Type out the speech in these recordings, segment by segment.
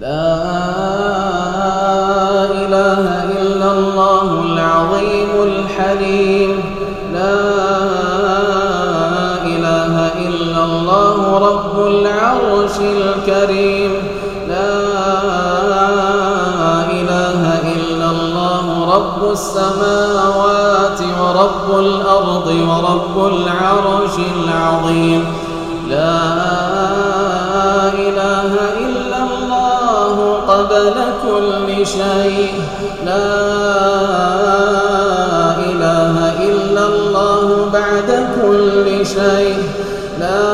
لا إله إلا الله العظيم الحليم. لا إله إلا الله رب العرش الكريم. لا إله إلا الله رب السماوات ورب الأرض ورب العرش العظيم. شيء. لا إله إلا الله بعد كل شيء. لا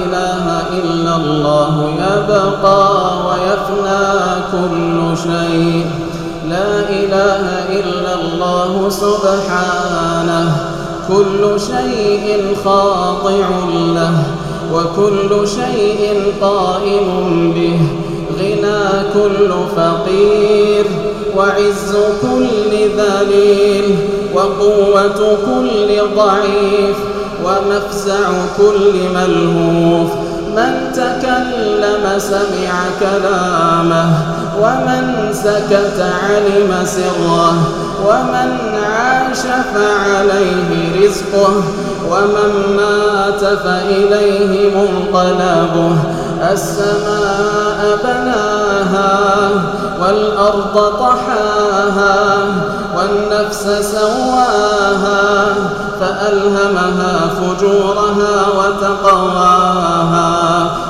إله إلا الله يبقى ويفنى كل شيء. لا إله إلا الله سبحانه. كل شيء خاضع له وكل شيء قائم به. غنى كل فقير وعز كل ذليل وقوة كل ضعيف ومفزع كل ملهوف من تكلم سمع كلامه ومن سكت علم سره ومن عاش فعليه رزقه ومن مات فإليه منقلبه السماء بناها والأرض طحاها والنفس سواها فألهمها فجورها وتقواها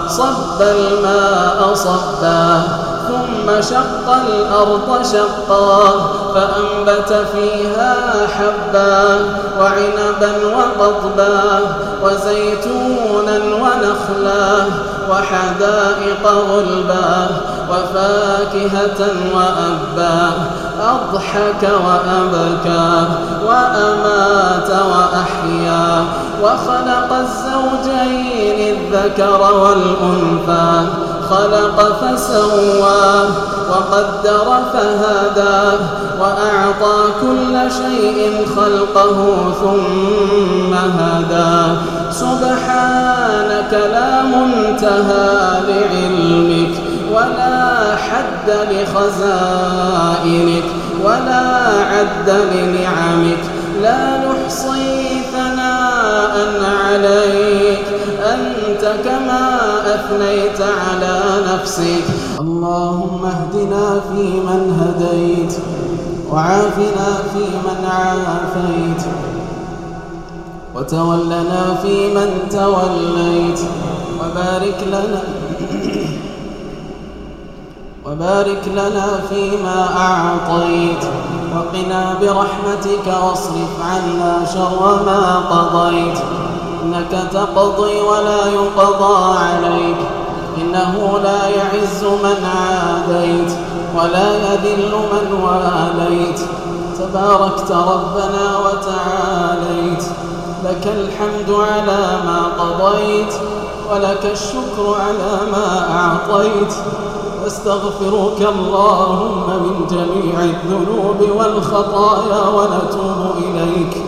صب الماء صبا ثم شق الأرض شقا فأنبت فيها حبا وعنبا وقضبا وزيتونا ونخلا وحدائق غلبا وفاكهة وأبا أضحك وأبكى وأمات وأحيا. وخلق الزوجين الذكر والأنثى خلق فسوى وقدر فهدى وأعطى كل شيء خلقه ثم هدى. سبحانك لا منتهى لعلمك ولا حد لخزائنك ولا عد لنعمك. لا نحصي ثناء عليك. أنت كما أثنيت على نفسك. اللهم اهدنا فيمن هديت وعافنا فيمن عافيت وتولنا فيمن توليت. وبارك لنا وبارك لنا فيما أعطيت. وقنا برحمتك واصرف عنا شر ما قضيت. إنك تقضي ولا يقضى عليك. إنه لا يعز من عاديت ولا يذل من واليت. تباركت ربنا وتعاليت. لك الحمد على ما قضيت ولك الشكر على ما أعطيت. نستغفرك اللهم من جميع الذنوب والخطايا ونتوب إليك.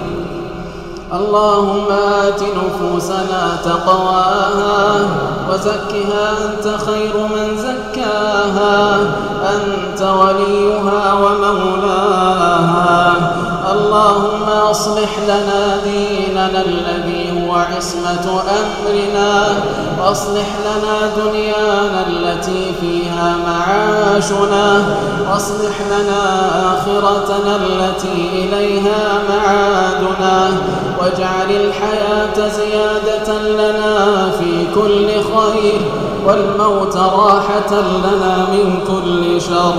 اللهم آت نفوسنا تقواها وزكها أنت خير من زكاها. أنت وليها ومولاها. اللهم أصلح لنا ديننا الذي هو عصمة أمرنا وأصلح لنا دنيانا التي فيها معاشنا وأصلح لنا آخرتنا التي إليها معادنا واجعل الحياة زيادة لنا في كل خير والموت راحة لنا من كل شر.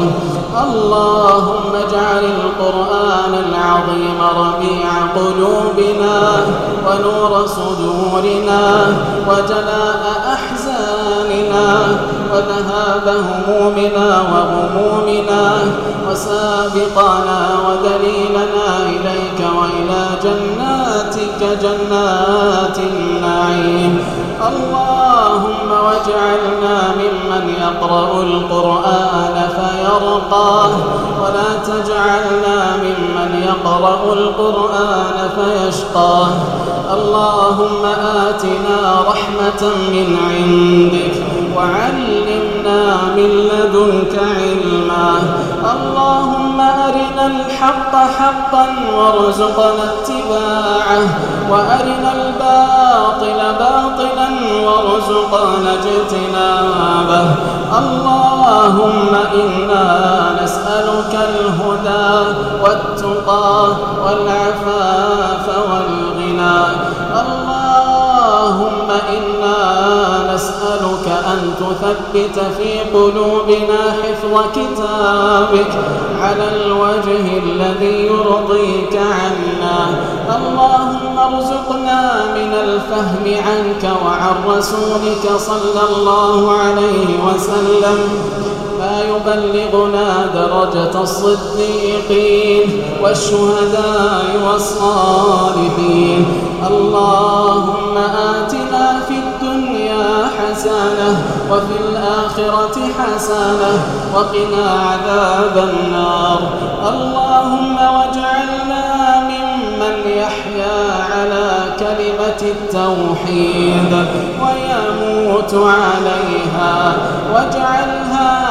اللهم اجعل القرآن العظيم ربيع قلوبنا ونور صدورنا وجلاء أحزاننا وذهاب همومنا وغمومنا وسابقنا ودليلنا إليك وإلى جناتك جنات النعيم. اللهم واجعلنا ممن يقرأ القرآن فيرقاه ولا تجعلنا ممن يقرأ القرآن فيشقاه اللهم آتنا رحمة من عندك. وعلمنا من لدنك علما. اللهم أرنا الحق حقا وارزقنا اتباعه وأرنا الباطل باطلا وارزقنا اجتنابه. اللهم إنا نسألك الهدى والتقى والعفاف والغنى. اللهم إنا نسألك أن تثبت في قلوبنا حفظ كتابك على الوجه الذي يرضيك عنا. اللهم ارزقنا من الفهم عنك وعن رسولك صلى الله عليه وسلم. ما يبلغنا درجة الصديقين والشهداء والصالحين. اللهم آتنا في الدنيا حسنة وفي الآخرة حسنة وقنا عذاب النار. اللهم واجعلنا ممن يحيا على كلمة التوحيد ويموت عليها. واجعلها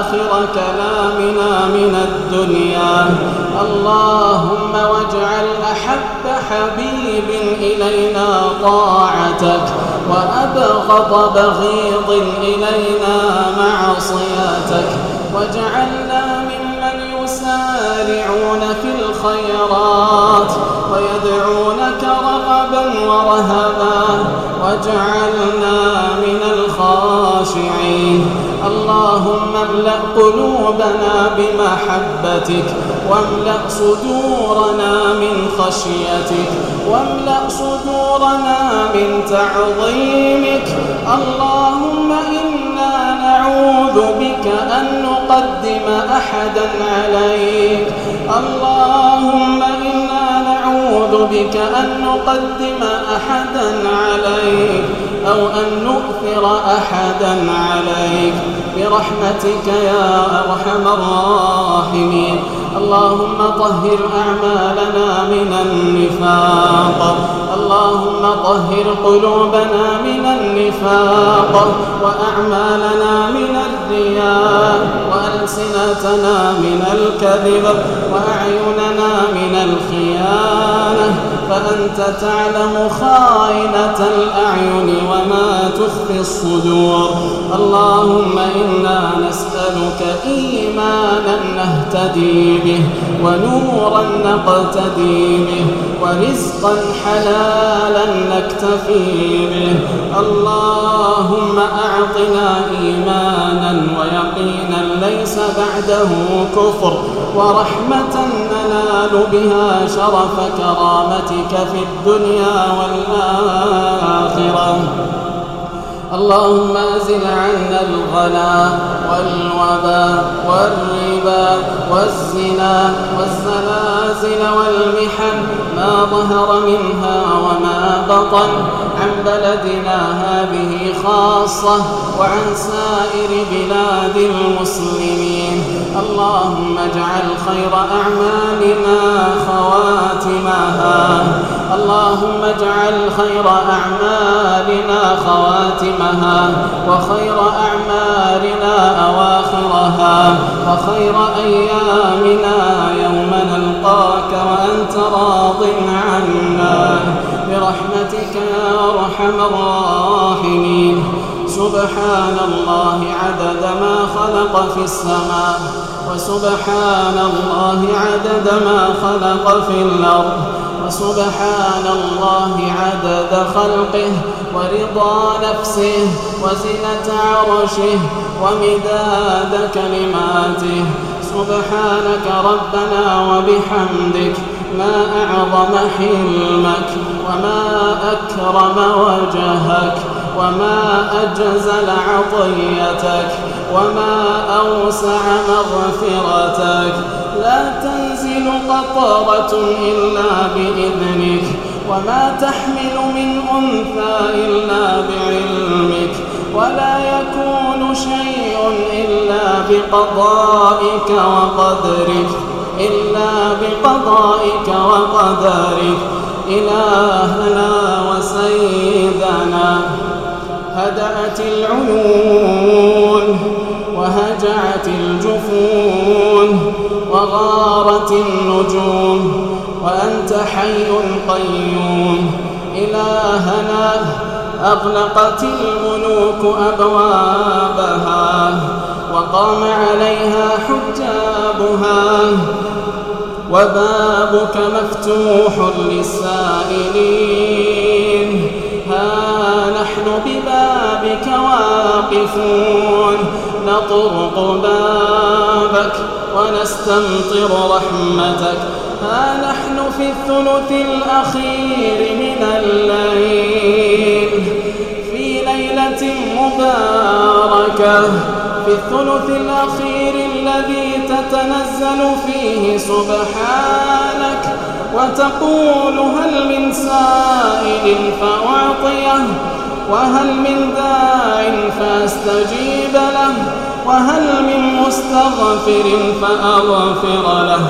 آخر كلامنا من الدنيا. اللهم واجعل أحب حبيب إلينا طاعتك وأبغض بغيض إلينا معصيتك. واجعلنا ممن يسارعون في الخيرات ويدعونك رغبا ورهبا. واجعلنا من الخاشعين. اللهم املأ قلوبنا بمحبتك واملأ صدورنا من خشيتك واملأ صدورنا من تعظيمك. اللهم إنا نعوذ بك أن نقدم أحدا عليك. اللهم نعوذ بك أن نقدم أحدا عليك أو أن نؤثر أحدا عليك. برحمتك يا أرحم الراحمين. اللهم طهر أعمالنا من النفاق. اللهم طهر قلوبنا من النفاق. وأعمالنا من الرياء وألسنتنا من الكذب وأعيننا من الخيانة. فأنت تعلم خائنة الأعين وما تخفي الصدور. اللهم إنا نسألك إيمانا نهتدي به ونورا نقتدي به ورزقا حلالا نكتفي به. اللهم أعطنا إيمانا ويقينا ليس بعده كفر ورحمة ننال بها شرف كرامتك. في الدنيا والآخرة. اللهم أزل عنا الغلا والوبا والربا والزنا والزلازل والمحن ما ظهر منها وما بطن. عن بلدنا هذه خاصة وعن سائر بلاد المسلمين. اللهم اجعل خير أعمالنا خواتمها. اللهم اجعل خير أعمالنا خواتمها. وخير أعمالنا أواخرها. وخير أيامنا يوم نلقاك وأنت راض عنا. برحمتك يا أرحم الراحمين. سبحان الله عدد ما خلق في السماء وسبحان الله عدد ما خلق في الأرض وسبحان الله عدد خلقه ورضا نفسه وزنة عرشه ومداد كلماته. سبحانك ربنا وبحمدك ما أعظم حلمك. وما أكرم وجهك وما أجزل عطيتك وما أوسع مغفرتك لا تنزل قطرة إلا بإذنك وما تحمل من أنثى إلا بعلمك ولا يكون شيء إلا بقضائك وقدرك إلا بقضائك وقدرك إلهنا وسيدنا هدأت العيون وهجعت الجفون وغارت النجوم وأنت حي قيوم. إلهنا أغلقت الملوك أبوابها وقام عليها حجابها. وبابك مفتوح للسائلين. ها نحن ببابك واقفون. نطرق بابك ونستمطر رحمتك. ها نحن في الثلث الأخير من الليل. في ليلة مباركة. في الثلث الأخير الذي تتنزل فيه سبحانك وتقول هل من سائل فأعطيه وهل من داع فأستجيب له وهل من مستغفر فأغفر له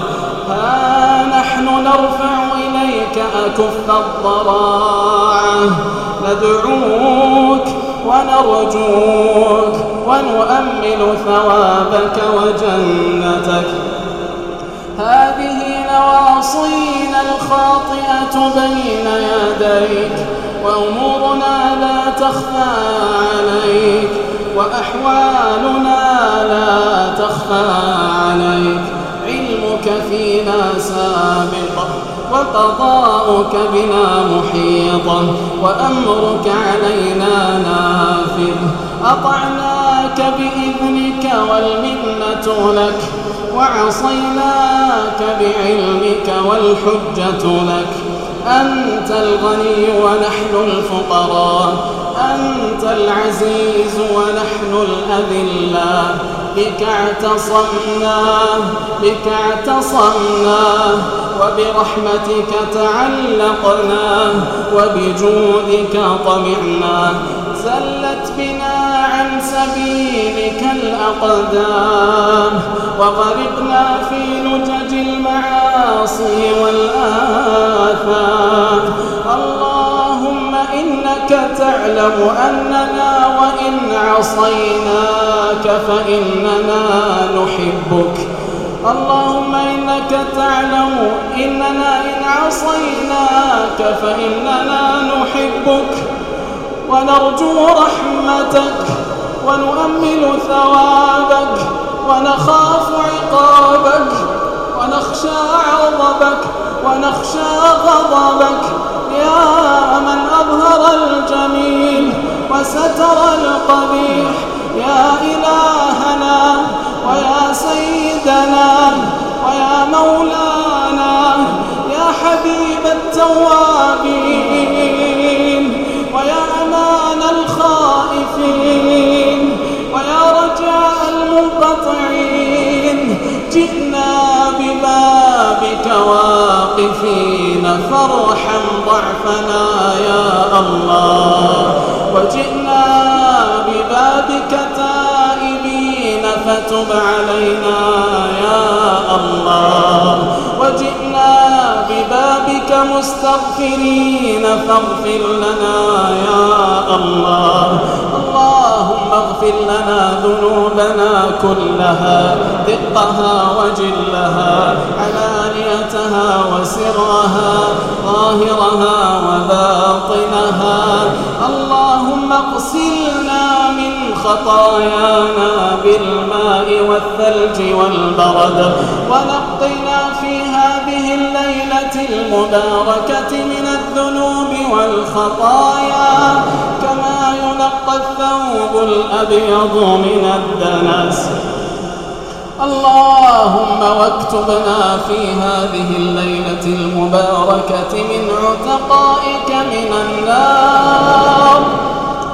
ها نحن نرفع إليك أكف الضراعة ندعوك ونرجوك ونؤمل ثوابك وجنتك. هذه نواصينا الخاطئة بين يديك وأمورنا لا تخفى عليك وأحوالنا لا تخفى عليك. علمك فينا سابق وقضاؤك بنا محيط وأمرك علينا نافذ. أطعناك بإذنك والمنة لك وعصيناك بعلمك والحجة لك. أنت الغني ونحن الفقراء أنت العزيز ونحن الأذلاء بك اعتصمنا بك اعتصمنا وبرحمتك تعلقنا وبجودك طمعنا. زلت بنا عن سبيلك الأقدام وغرقنا في لجج المعاصي والآثام. اللهم إنك تعلم أننا وإن عصيناك فإننا نحبك. اللهم إنك تعلم إننا إن عصيناك فإننا نحبك. ونرجو رحمتك ونؤمل ثوابك ونخاف عقابك ونخشى عظبك ونخشى غضبك. يا من أظهر الجميل وستر القبيح. يا إلهنا ويا سيدنا ويا مولانا. يا حبيب التوابين. فارحم ضعفنا يا الله. وجئنا ببابك تائبين فتب علينا يا الله. وجئنا ببابك مستغفرين فاغفر لنا يا الله. اللهم اغفر لنا ذنوبنا كلها دقها وجلها علانيتها وسرها ظاهرها وباطنها. اللهم اغسلنا من خطايانا بالماء والثلج والبرد ونقنا في هذه الليلة المباركة من الذنوب والخطايا. ينقى الثوب الأبيض من الدنس. اللهم واكتبنا في هذه الليلة المباركة من عتقائك من النار.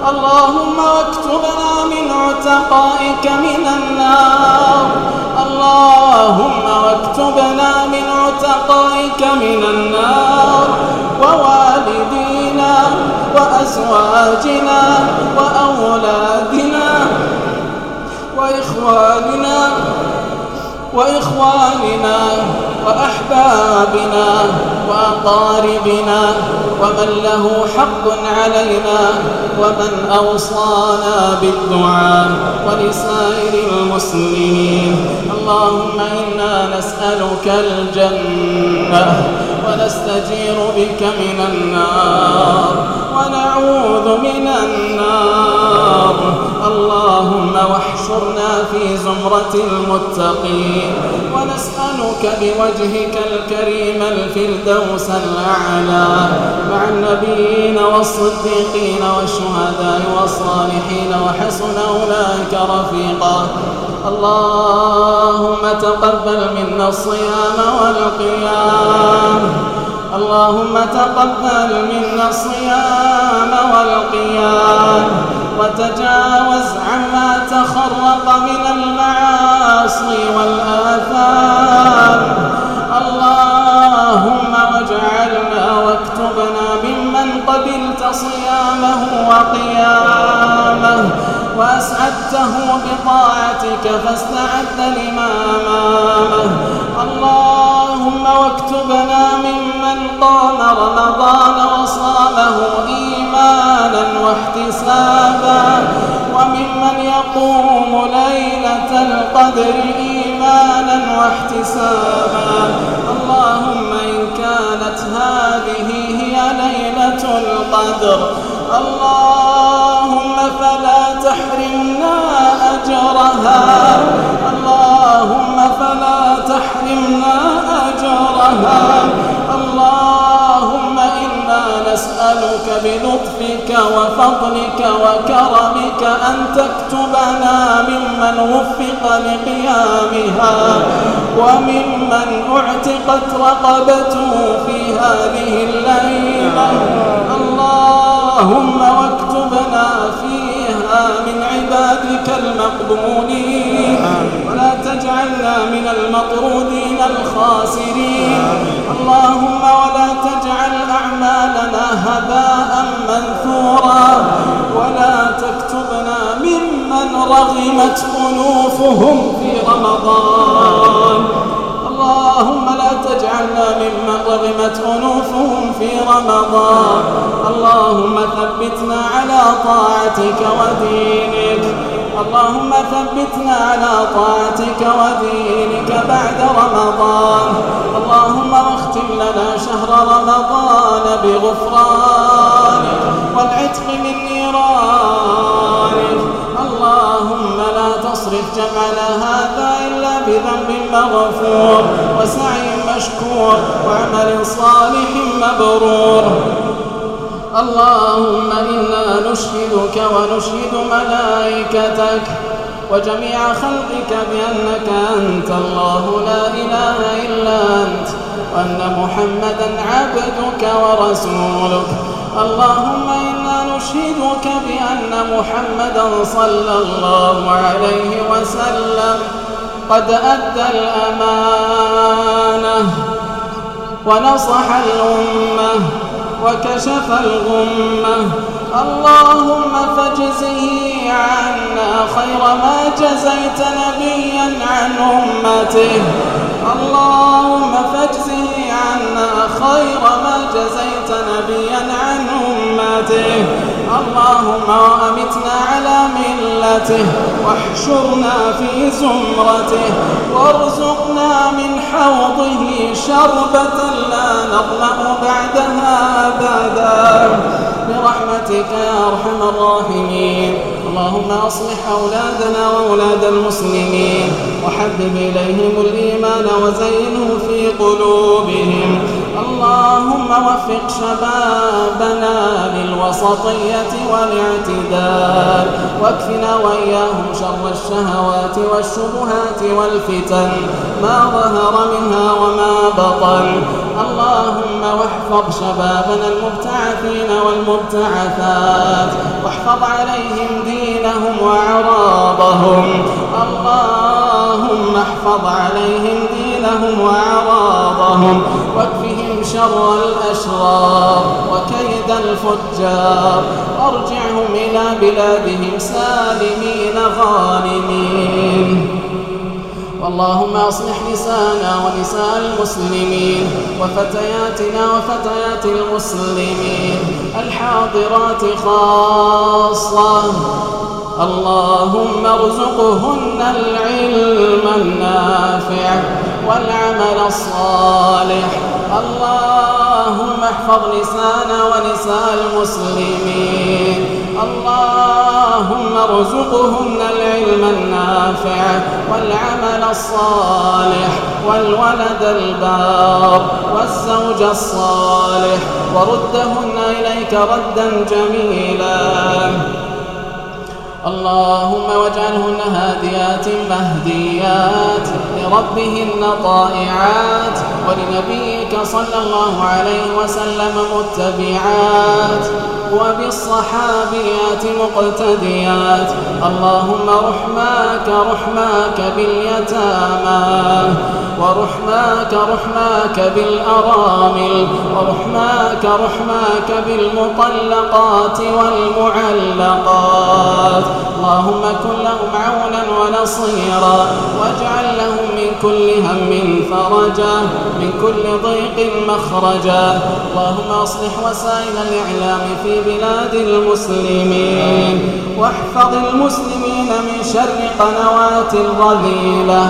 اللهم واكتبنا من عتقائك من النار. اللهم واكتبنا من عتقائك من النار. ووالدينا وأزواجنا وإخواننا وأحبابنا وأقاربنا ومن له حق علينا ومن أوصانا بالدعاء ولسائر المسلمين. اللهم إنا نسألك الجنة ونستجير بك من النار ونعوذ من النار. اللهم واحشرنا في زمرة المتقين. ونسألك بوجهك الكريم الفردوس الأعلى مع النبيين والصديقين والشهداء والصالحين وحسن أولئك رفيقا. اللهم تقبل منا الصيام والقيام. اللهم تقبل منا الصيام والقيام. وتجاوز عما تخرق من المعاصي والآثام اللهم واجعلنا واكتبنا ممن قبلت صيامه وقيامه وأسعدته بطاعتك فاستعد لما أمامه. اللهم واكتبنا ممن قام رمضان وصامه إيمانا واحتسابا وممن يقوم ليلة القدر إيمانا واحتسابا. اللهم إن كانت هذه هي ليلة القدر اللهم فلا تحرمنا أجرها. اللهم فلا تحرمنا أجرها. نسألك بلطفك وفضلك وكرمك أن تكتبنا ممن وفق لقيامها وممن أعتقت رقبته في هذه الليلة. اللهم واكتبنا فيها عبادك المقبولين ولا تجعلنا من المطرودين الخاسرين. اللهم ولا تجعل أعمالنا هباء منثورا. ولا تكتبنا ممن رغمت أنوفهم في رمضان. اللهم لا تجعلنا ممن رغمت أنوفهم في رمضان. ثبتنا على طاعتك ودينك. اللهم ثبتنا على طاعتك ودينك بعد رمضان. اللهم واختم لنا شهر رمضان بغفرانك والعتق من نيرانك. اللهم لا تصرف جمعنا هذا إلا بذنب مغفور وسعي مشكور وعمل صالح مبرور. اللهم إنا نشهدك ونشهد ملائكتك وجميع خلقك بأنك أنت الله لا إله إلا أنت وأن محمدا عبدك ورسولك اللهم إنا نشهدك بأن محمدا صلى الله عليه وسلم قد أدى الأمانة ونصح الأمة وكشف الغمة. اللهم فاجزه عنا خير ما جزيت نبيا عن أمته. اللهم فاجزه عنا خير ما جزيت نبيا عن أمته. اللهم وأمتنا على ملته واحشرنا في زمرته وارزقنا من حوضه شربة لا نظمأ بعدها أبدا. برحمتك يا أرحم الراحمين. اللهم أصلح أولادنا وأولاد المسلمين وحبب إليهم الإيمان وزينه في قلوبهم. اللهم وفق شبابنا للوسطية والاعتدال. واكفنا وإياهم شر الشهوات والشبهات والفتن. ما ظهر منها وما بطن. اللهم واحفظ شبابنا المبتعثين والمبتعثات. واحفظ عليهم دينهم وعراضهم اللهم احفظ عليهم دينهم وعراضهم واكفهم شر الأشرار وكيد الفجار. وارجعهم إلى بلادهم سالمين غانمين. اللهم أصلح نساءنا ونساء المسلمين وفتياتنا وفتيات المسلمين. الحاضرات خاصة. اللهم ارزقهن العلم النافع. والعمل الصالح. اللهم احفظ نساءنا ونساء المسلمين. اللهم ارزقهن العلم النافع والعمل الصالح والولد البار والزوج الصالح. وردهن إليك ردا جميلا. اللهم واجعلهن هاديات مهديات لربهن طائعات ولنبيك صلى الله عليه وسلم متبعات وبالصحابيات مقتديات. اللهم رحماك رحماك باليتامى ورحماك رحماك بالأرامل ورحماك رحماك بالمطلقات والمعلقات. اللهم كن لهم عونا ونصيرا. واجعل لهم من كل هم فرجا من كل ضيق مخرجا. اللهم أصلح وسائل الإعلام في بلاد المسلمين. واحفظ المسلمين من شر قنوات الرذيلة.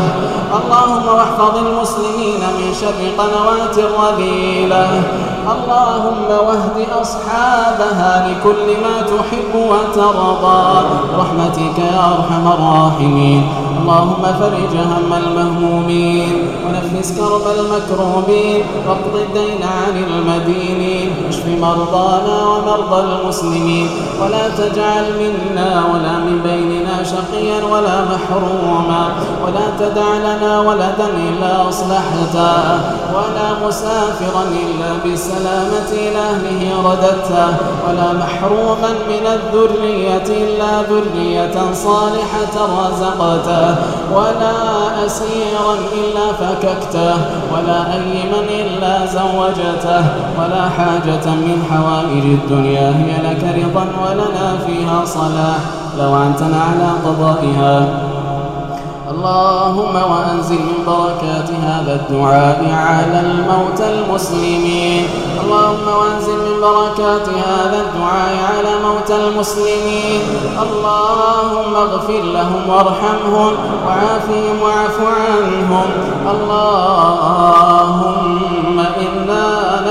اللهم واحفظ المسلمين من شر قنوات الرذيلة. اللهم واهد أصحابها لكل ما تحب وترضى. برحمتك يا أرحم الراحمين. اللهم فرج هم المهمومين. ونفس كرب المكروبين. واقض الدين عن المدينين. واشف مرضانا ومرضى المسلمين. ولا تجعل منا ولا من بيننا شقيا ولا محروما. ولا تدع لنا ولدا إلا أصلحته ولا مسافرا إلا بسلامة إلى أهله رددته ولا محروما من الذرية إلا ذرية صالحة رزقته ولا أسيرا إلا فككته ولا أيما إلا زوجته ولا حاجة من حوائج الدنيا هي لك رضا ولنا فيها صلاح. لو أنتنا على قضائها. اللهم وأنزل من بركات هذا الدعاء على الموتى المسلمين. اللهم وأنزل من بركات هذا الدعاء على موتى المسلمين. اللهم اغفر لهم وارحمهم وعافهم واعف عنهم. اللهم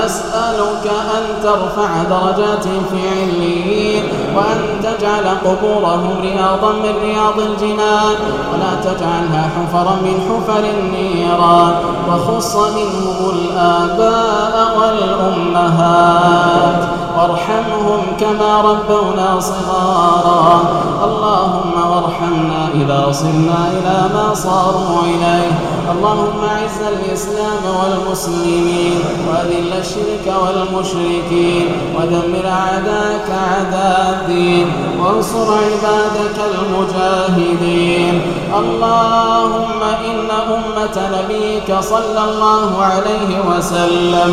نسألك أن ترفع درجاتهم في عليين وأن تجعل قبورهم رياضا من رياض الجنان ولا تجعل عنها حفرا من حفر النيران وخص منهم الآباء والأمهات وارحمهم كما ربونا صغارا. اللهم وارحمنا إذا صرنا إلى ما صاروا إليه. اللهم أعز الإسلام والمسلمين وأذل الشرك والمشركين ودمر أعداءك أعداء الدين وانصر عبادك المجاهدين. اللهم إن أمة نبيك صلى الله عليه وسلم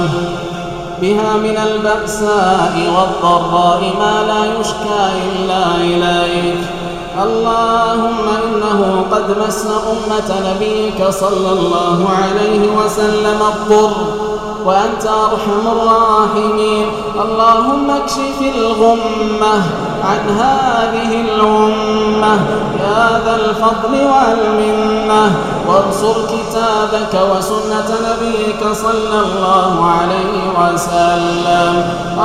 بها من البأساء والضراء ما لا يشكى إلا إليك. اللهم إنه قد مس أمة نبيك صلى الله عليه وسلم الضر وأنت أرحم الراحمين. اللهم اكشف الغمة عن هذه الأمة يا ذا الفضل والمنة. وانصر كتابك وسنة نبيك صلى الله عليه وسلم.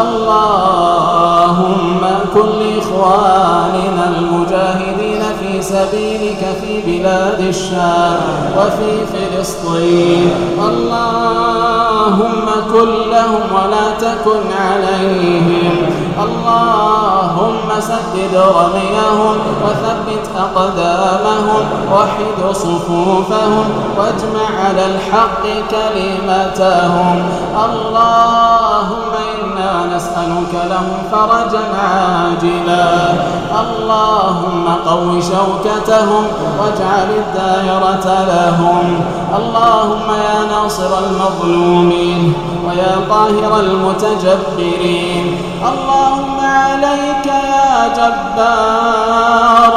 اللهم كن لإخواننا المجاهدين في سبيلك في بلاد الشام وفي فلسطين. اللهم كن لهم ولا تكن عليهم. اللهم سدد رميهم وثبت أقدامهم وحد صفوفهم واجمع على الحق كلمتهم. اللهم إنا نسألك لهم فرجا عاجلا. اللهم قو شوكتهم واجعل الدائرة لهم. اللهم يا ناصر المظلومين ويا طاهر المتجبرين. اللهم عليك يا جبار.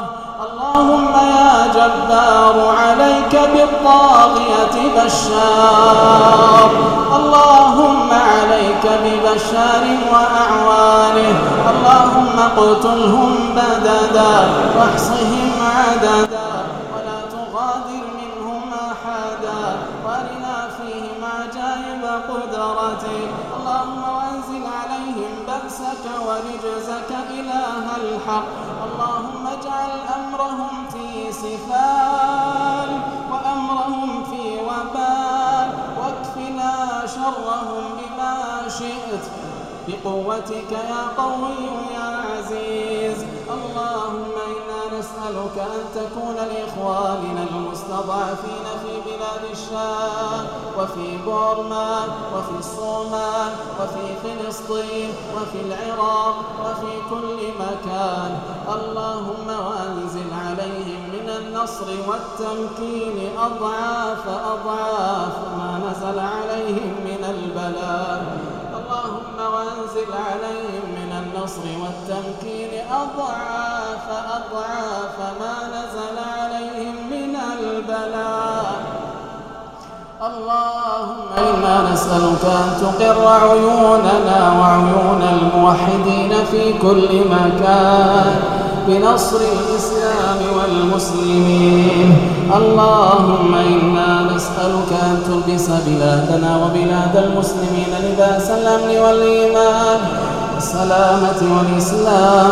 اللهم يا جبار عليك بالطاغية بشار. اللهم عليك ببشار وأعوانه. اللهم اقتلهم بددا واحصهم عددا ولا تغادر منهم أحدا. وارنا فيهم عجائب قدرتك اللهم وانزل عليهم بأسك ورجزك إله الحق. اللهم اجعل أمرهم في سفال شرهم بما شئت. بقوتك يا قوي يا عزيز. اللهم إنا نسألك أن تكون لإخواننا المستضعفين في بلاد الشام وفي بورما وفي الصومال وفي فلسطين وفي العراق وفي كل مكان. اللهم وأنزل عليهم النصر والتمكين أضعاف أضعاف ما نزل عليهم من البلاء. اللهم وأنزل عليهم من النصر والتمكين أضعاف أضعاف ما نزل عليهم من البلاء. اللهم إنا نسألك أن تقر عيوننا وعيون الموحدين في كل مكان. بنصر الإسلام والمسلمين اللهم إنا نسألك أن تلبس بلادنا وبلاد المسلمين لباس الأمن والإيمان والسلامة والإسلام.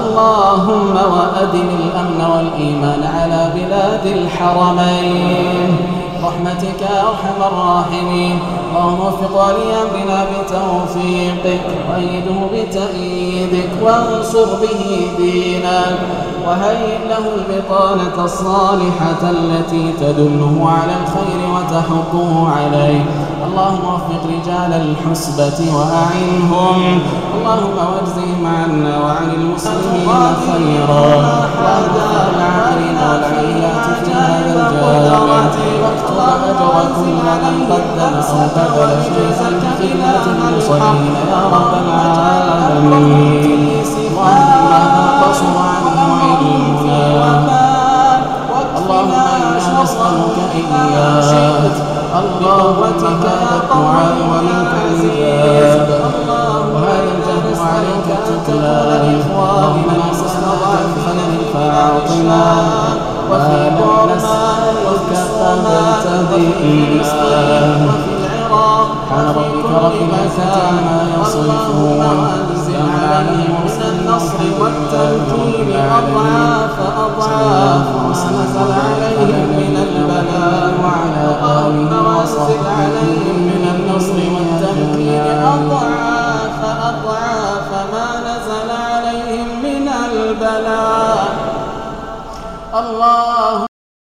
اللهم وأدم الأمن والإيمان على بلاد الحرمين. رحمتك يا أرحم الراحمين. اللهم وفق ولي أمرنا بتوفيقك وأيده بتأييدك وانصر به دينك وهيئ له البطانة الصالحة التي تدله على الخير وتحضه عليه. اللهم وفق رجال الحسبة وأعنهم اللهم واجزهم عنا وعن المسلمين خيرا. وأدى العاملين في الجامع واكتب أجر كل من قدم أو بذل شيئا يا رب العالمين وعما قصر عنه علمنا اللهم إنا نسألك إياك قوتك الدعاء ومنك الإجاب وهذا الجهد عليك تتلى اللهم نسألك الخير فأعطنا وفي وفي العراق سبحان ربك رب العزة عما من النصر والتمكين أضعاف أضعاف ما عليهم من البلاء وعلى آله وصحبه